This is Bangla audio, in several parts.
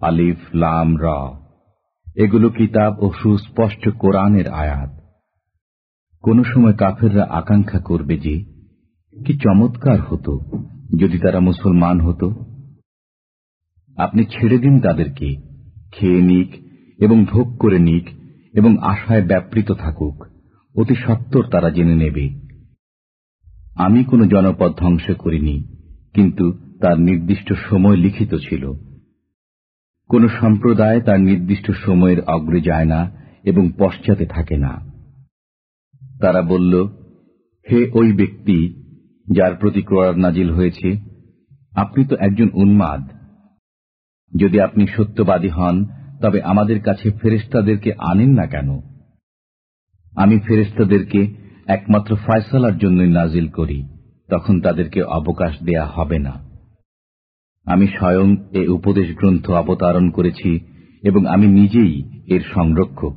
আলিফ, লাম, র। এগুলো কিতাব ও সুস্পষ্ট কোরআনের আয়াত। কোন সময় কাফেররা আকাঙ্ক্ষা করবে যে, কি চমৎকার হতো যদি তারা মুসলমান হতো। আপনি ছেড়ে দিন তাদেরকে, খেয়ে নিক এবং ভোগ করে নিক এবং আশায় ব্যাপৃত থাকুক, অতি সত্তর তারা জেনে নেবে। আমি কোনো জনপদ ধ্বংস করিনি, কিন্তু তার নির্দিষ্ট সময় লিখিত ছিল। কোন সম্প্রদায় তার নির্দিষ্ট সময়ের অগ্রে যায় না এবং পশ্চাতে থাকে না। তারা বলল, হে ওই ব্যক্তি যার প্রতি ক্রয়ার নাজিল হয়েছে, আপনি তো একজন উন্মাদ। যদি আপনি সত্যবাদী হন, তবে আমাদের কাছে ফেরেস্তাদেরকে আনেন না কেন? আমি ফেরেস্তাদেরকে একমাত্র ফয়সালার জন্যই নাজিল করি, তখন তাদেরকে অবকাশ দেয়া হবে না। আমি স্বয়ং এ উপদেশ গ্রন্থ অবতারণ করেছি এবং আমি নিজেই এর সংরক্ষক।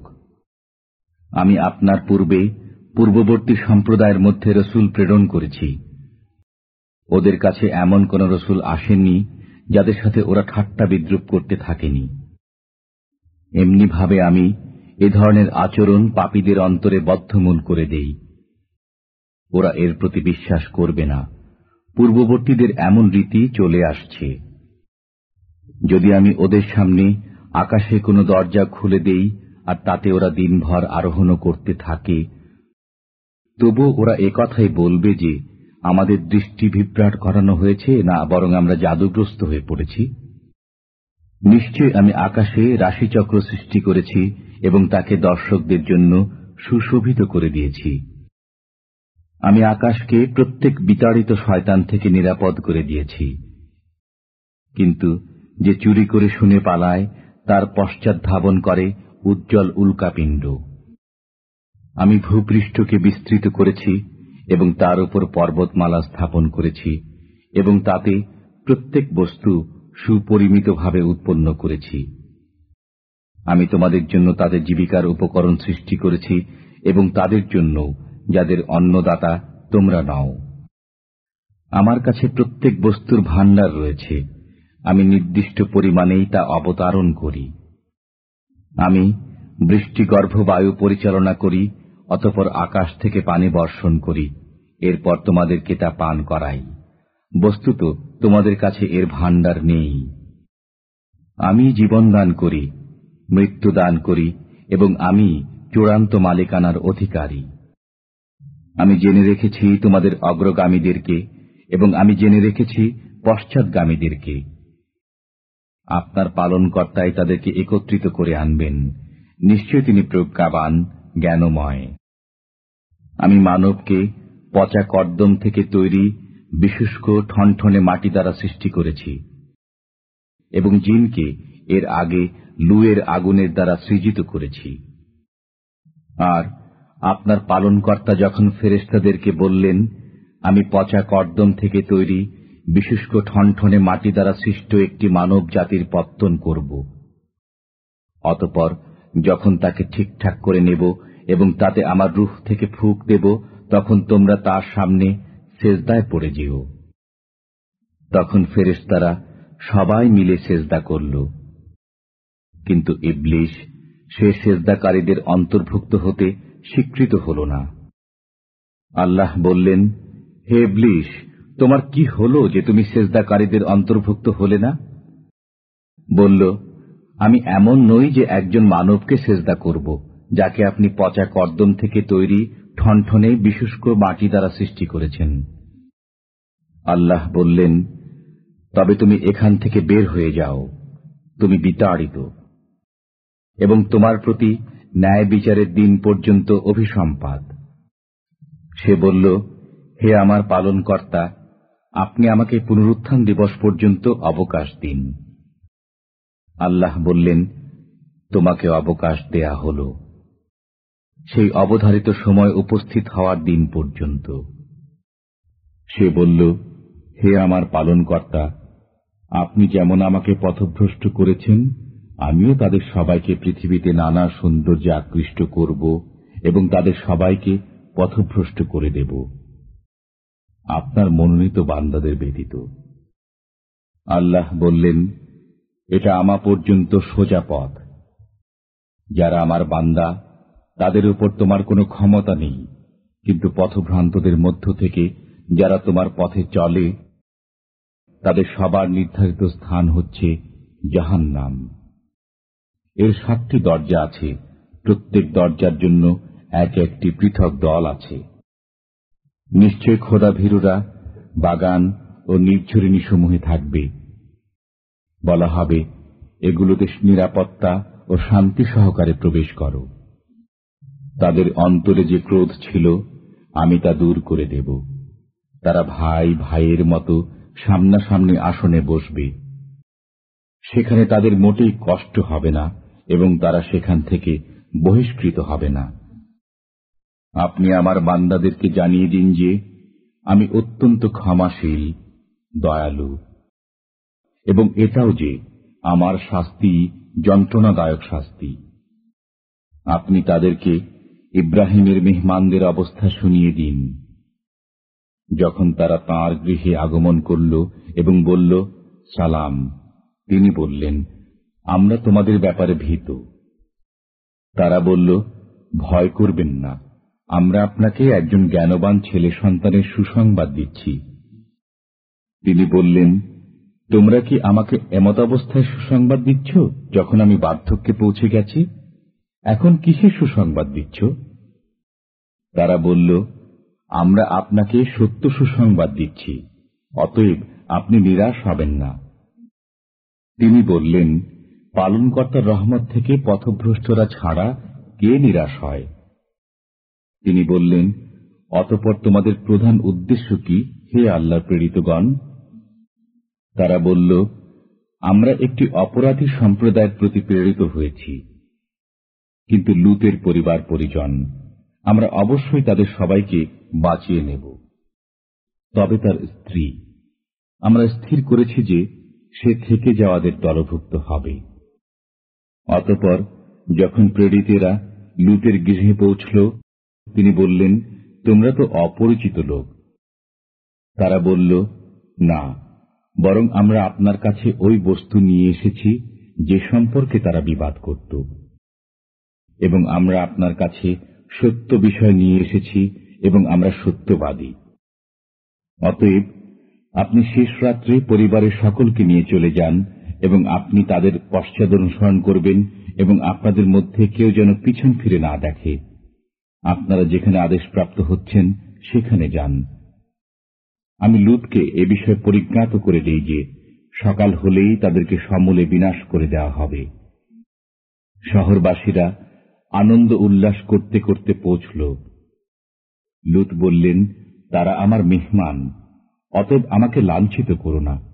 আমি আপনার পূর্বে পূর্ববর্তী সম্প্রদায়ের মধ্যে রসুল প্রেরণ করেছি। ওদের কাছে এমন কোন রসুল আসেননি যাদের সাথে ওরা ঠাট্টা বিদ্রুপ করতে থাকেনি। এমনিভাবে আমি এ ধরনের আচরণ পাপীদের অন্তরে বদ্ধমূল করে দেই। ওরা এর প্রতি বিশ্বাস করবে না। পূর্ববর্তীদের এমন রীতি চলে আসছে। যদি আমি ওদের সামনে আকাশে কোনো দরজা খুলে দেই আর তাতে ওরা দিনভর আরোহণও করতে থাকে তবু ওরা কথাই বলবে যে, আমাদের দৃষ্টি বিভ্রাট করানো হয়েছে না বরং আমরা জাদুগ্রস্ত হয়ে পড়েছি। নিশ্চয় আমি আকাশে রাশিচক্র সৃষ্টি করেছি এবং তাকে দর্শকদের জন্য সুশোভিত করে দিয়েছি। আমি আকাশকে প্রত্যেক বিতাড়িত শয়তান থেকে নিরাপদ করে দিয়েছি। কিন্তু যে চুরি করে শুনে পালায়, তার পশ্চাৎ ধাবন করে উজ্জ্বল উল্কাপিণ্ড। আমি ভূপৃষ্ঠকে বিস্তৃত করেছি এবং তার উপর পর্বতমালা স্থাপন করেছি এবং তাতে প্রত্যেক বস্তু সুপরিমিতভাবে উৎপন্ন করেছি। আমি তোমাদের জন্য তাদের জীবিকার উপকরণ সৃষ্টি করেছি এবং তাদের জন্য যাদের অন্নদাতা তোমরা নাও। আমার কাছে প্রত্যেক বস্তুর ভাণ্ডার রয়েছে। আমি নির্দিষ্ট পরিমাণেই তা অবতারণ করি। আমি বৃষ্টিগর্ভ বায়ু পরিচালনা করি, অতপর আকাশ থেকে পানি বর্ষণ করি, এরপর তোমাদেরকে তা পান করাই। বস্তুত তোমাদের কাছে এর ভাণ্ডার নেই। আমি জীবন দান করি, মৃত্যু দান করি, এবং আমি চূড়ান্ত মালিকানার অধিকারী। আমি জেনে রেখেছি তোমাদের অগ্রগামীদেরকে, এবং আমি জেনে রেখেছি পশ্চাৎগামীদেরকে। আপনার পালনকর্তাই তাদেরকে একত্রিত করে আনবেন। নিশ্চয় তিনি প্রজ্ঞাবান, জ্ঞানময়। আমি মানবকে পচা কর্দম থেকে তৈরি, বিশুষ্ক, ঠনঠনে মাটি দ্বারা সৃষ্টি করেছি। এবং জিনকে এর আগে লুয়ের আগুনের দ্বারা সৃজিত করেছি। আর আপনার পালনকর্তা যখন ফেরেস্তাদেরকে বললেন, আমি পচা কর্দম থেকে তৈরি, বিশুষ্ক ঠনঠনে মাটি দ্বারা সৃষ্ট একটি মানব জাতির পত্তন করব। অতপর যখন তাকে ঠিকঠাক করে নেব এবং তাতে আমার রুখ থেকে ফুক দেব, তখন তোমরা তার সামনে সেজদায় পড়ে যেও। তখন ফেরেস্তারা সবাই মিলে সেজদা করল। কিন্তু ইবলিশ সে সেজদাকারীদের অন্তর্ভুক্ত হতে স্বীকৃত হল না। আল্লাহ বললেন, হে ইবলিশ তোমার কি হল যে তুমি সেজদাকারীদের অন্তর্ভুক্ত হলে না? বলল, আমি এমন নই যে একজন মানবকে সেজদা করব, যাকে আপনি পচা কর্দম থেকে তৈরি ঠনঠনে বিশুষ্ক মাটি দ্বারা সৃষ্টি করেছেন। আল্লাহ বললেন, তবে তুমি এখান থেকে বের হয়ে যাও, তুমি বিতাড়িত। এবং তোমার প্রতি ন্যায় বিচারের দিন পর্যন্ত অভিসম্পাদ। সে বলল, হে আমার পালন কর্তা আপনি আমাকে পুনরুত্থান দিবস পর্যন্ত অবকাশ দিন। আল্লাহ বললেন, তোমাকে অবকাশ দেয়া হল। সেই অবধারিত সময় উপস্থিত হওয়ার দিন পর্যন্ত। সে বলল, হে আমার পালন কর্তা আপনি যেমন আমাকে পথভ্রষ্ট করেছেন আমিও তাদের সবাইকে পৃথিবীতে নানা সৌন্দর্যে আকৃষ্ট করব এবং তাদের সবাইকে পথভ্রষ্ট করে দেব। আপনার মনোনীত বান্দাদের ব্যতীত। আল্লাহ বললেন, এটা আমা পর্যন্ত সোজা পথ। যারা আমার বান্দা, তাদের উপর তোমার কোনো ক্ষমতা নেই। কিন্তু পথভ্রান্তদের মধ্য থেকে যারা তোমার পথে চলে, তাদের সবার নির্ধারিত স্থান হচ্ছে জাহান্নাম। এর সাতটি দরজা আছে। প্রত্যেক দরজার জন্য এক একটি পৃথক দল আছে। নিশ্চয় খোদা ভীরুরা, বাগান ও নির্ঝরিণী সমূহে থাকবে। বলা হবে, এগুলোতে নিরাপত্তা ও শান্তি সহকারে প্রবেশ করো। তাদের অন্তরে যে ক্রোধ ছিল, আমি তা দূর করে দেব। তারা ভাই ভাইয়ের মতো সামনাসামনি আসনে বসবে। সেখানে তাদের মোটেই কষ্ট হবে না। এবং তারা সেখান থেকে বহিষ্কৃত হবে না। আপনি আমার বান্দাদেরকে জানিয়ে দিন যে, আমি অত্যন্ত ক্ষমাশীল, দয়ালু। এবং এটাও যে, আমার শাস্তি যন্ত্রণাদায়ক শাস্তি। আপনি তাদেরকে ইব্রাহিমের মেহমানদের অবস্থা শুনিয়ে দিন। যখন তারা তার গৃহে আগমন করল এবং বলল, সালাম, তিনি বললেন আমরা তোমাদের ব্যাপারে ভীত। তারা বলল, ভয় করবেন না। আমরা আপনাকে একজন জ্ঞানবান ছেলে সন্তানের সুসংবাদ দিচ্ছি। তিনি বললেন, তোমরা কি আমাকে এমত অবস্থায় সুসংবাদ দিচ্ছ যখন আমি বার্ধক্যে পৌঁছে গেছি? এখন কিসের সুসংবাদ দিচ্ছ? তারা বলল, আমরা আপনাকে সত্য সুসংবাদ দিচ্ছি, অতএব আপনি নিরাশ হবেন না। তিনি বললেন পালনকর্তার রহমত থেকে পথভ্রষ্টরা ছাড়া কে নিরাশ হয়? তিনি বললেন, অতপর তোমাদের প্রধান উদ্দেশ্য কি, হে আল্লাহ প্রেরিতগণ? তারা বলল, আমরা একটি অপরাধী সম্প্রদায়ের প্রতি প্রেরিত হয়েছি। কিন্তু লুতের পরিবার পরিজন, আমরা অবশ্যই তাদের সবাইকে বাঁচিয়ে নেব। তবে তার স্ত্রী, আমরা স্থির করেছি যে সে থেকে যাওয়াদের দলভুক্ত হবে। অতপর যখন প্রেরিতেরা লুতের গৃহে পৌঁছল, তিনি বললেন, তোমরা তো অপরিচিত লোক। তারা বলল, না, বরং আমরা আপনার কাছে ওই বস্তু নিয়ে এসেছি যে সম্পর্কে তারা বিবাদ করত। এবং আমরা আপনার কাছে সত্য বিষয় নিয়ে এসেছি এবং আমরা সত্যবাদী। অতএব আপনি শেষ রাত্রে পরিবারের সকলকে নিয়ে চলে যান এবং আপনি তাদের পশ্চাদ অনুসরণ করবেন এবং আপনাদের মধ্যে কেউ যেন পিছন ফিরে না দেখে। আপনারা যেখানে আদেশ প্রাপ্ত হচ্ছেন, সেখানে যান। আমি লুতকে এ বিষয়ে পরিজ্ঞাত করে দিই যে, সকাল হলেই তাদেরকে সমূলে বিনাশ করে দেওয়া হবে। শহরবাসীরা আনন্দ উল্লাস করতে করতে পৌঁছল। লুত বললেন, তারা আমার মেহমান, অতএব আমাকে লাঞ্ছিত করো না।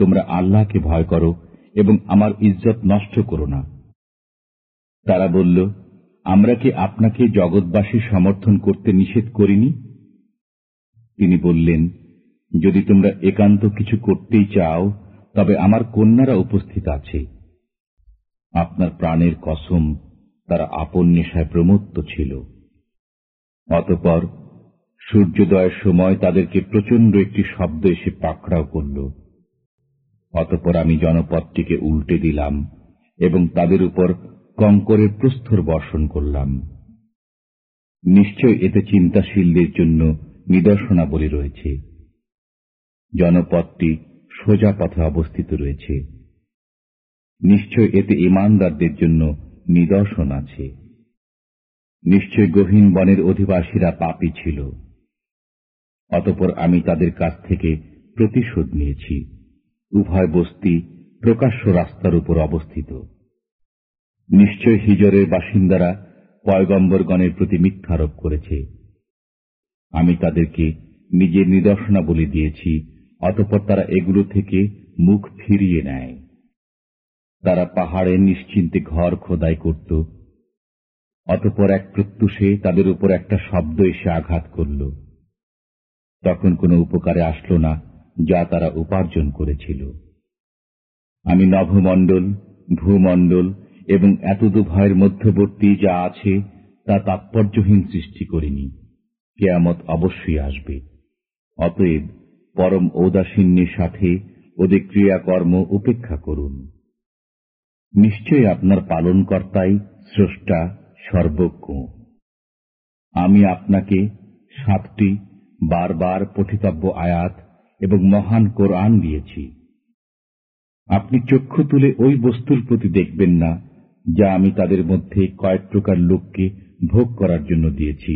তোমরা আল্লাহকে ভয় করো এবং আমার ইজ্জত নষ্ট করো না। তারা বলল, আমরা কি আপনাকে জগৎবাসী সমর্থন করতে নিষেধ করিনি? তিনি বললেন, যদি তোমরা একান্ত কিছু করতেই চাও, তবে আমার কন্যারা উপস্থিত আছে। আপনার প্রাণের কসম, তারা আপন নেশায় প্রমত্ত ছিল। অতপর সূর্যোদয়ের সময় তাদেরকে প্রচণ্ড একটি শব্দ এসে পাকড়াও করল। অতপর আমি জনপদটিকে উল্টে দিলাম এবং তাদের উপর কঙ্করের প্রস্থর বর্ষণ করলাম। নিশ্চয় এতে চিন্তাশীলদের জন্য নিদর্শনাবলী রয়েছে। জনপদটি সোজা পথে অবস্থিত রয়েছে। নিশ্চয় এতে ইমানদারদের জন্য নিদর্শন আছে। নিশ্চয় গহীন বনের অধিবাসীরা পাপি ছিল। অতপর আমি তাদের কাছ থেকে প্রতিশোধ নিয়েছি। উভয় বস্তি প্রকাশ্য রাস্তার উপর অবস্থিত। নিশ্চয় হিজরের বাসিন্দারা পয়গম্বরগণের প্রতি মিথ্যারোপ করেছে। আমি তাদেরকে নিজের নিদর্শনাবলী দিয়েছি, অতপর তারা এগুলো থেকে মুখ ফিরিয়ে নেয়। তারা পাহাড়ে নিশ্চিন্তে ঘর খোদাই করত, অতপর এক প্রত্যুষে তাদের উপর একটা শব্দ এসে আঘাত করল। তখন কোনো উপকারে আসলো না যা তারা উপার্জন করেছিল। আমি নভমণ্ডল, ভূমণ্ডল এবং এতদু ভয়ের মধ্যবর্তী যা আছে তা তাৎপর্যহীন সৃষ্টি করিনি। কেয়ামত অবশ্যই আসবে। অতএব পরম ঔদাসীন্যের সাথে ওদের ক্রিয়াকর্ম উপেক্ষা করুন। নিশ্চয় আপনার পালনকর্তাই স্রষ্টা সর্বজ্ঞ। আমি আপনাকে সাতটি বারবার পঠিতব্য আয়াত এবং মহান কোরআন দিয়েছি। আপনি চক্ষু তুলে ওই বস্তুর প্রতি দেখবেন না, যা আমি তাদের মধ্যে কয়েক প্রকার লোককে ভোগ করার জন্য দিয়েছি।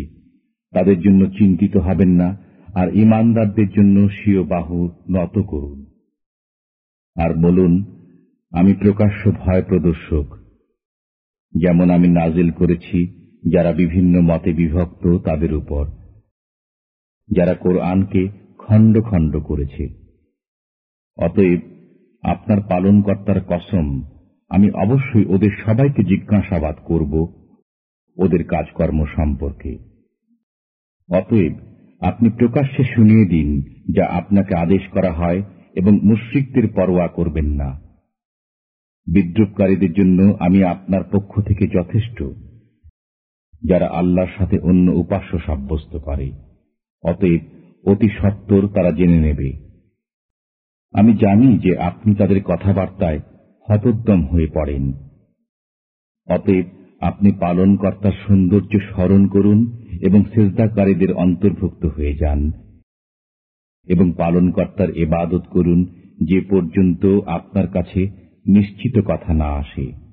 তাদের জন্য চিন্তিত হবেন না, আর ইমানদারদের জন্য স্বীয় বাহু নত করুন। আর বলুন, আমি প্রকাশ্য ভয় প্রদর্শক, যেমন আমি নাজিল করেছি যারা বিভিন্ন মতে বিভক্ত তাদের উপর। যারা কোরআনকে খণ্ড খণ্ড করেছে। অতএব আপনার পালনকর্তার কসম, আমি অবশ্যই ওদের সবাইকে জিজ্ঞাসাবাদ করব ওদের কাজকর্ম সম্পর্কে। অতএব আপনি প্রকাশ্যে শুনিয়ে দিন যা আপনাকে আদেশ করা হয় এবং মুশ্রিকদের পরোয়া করবেন না। বিদ্রুপকারীদের জন্য আমি আপনার পক্ষ থেকে যথেষ্ট, যারা আল্লাহর সাথে অন্য উপাস্য সাব্যস্ত করে। অতএব অতি সত্তর তারা জেনে নেবে। আমি জানি যে আপনি তাদের কথাবার্তায় হতোদ্যম হয়ে পড়েন। অতএব আপনি পালনকর্তার সৌন্দর্য স্মরণ করুন এবং সেজদাকারীদের অন্তর্ভুক্ত হয়ে যান এবং পালনকর্তার এবাদত করুন যে পর্যন্ত আপনার কাছে নিশ্চিত কথা না আসে।